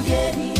spaghetti.